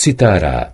citará.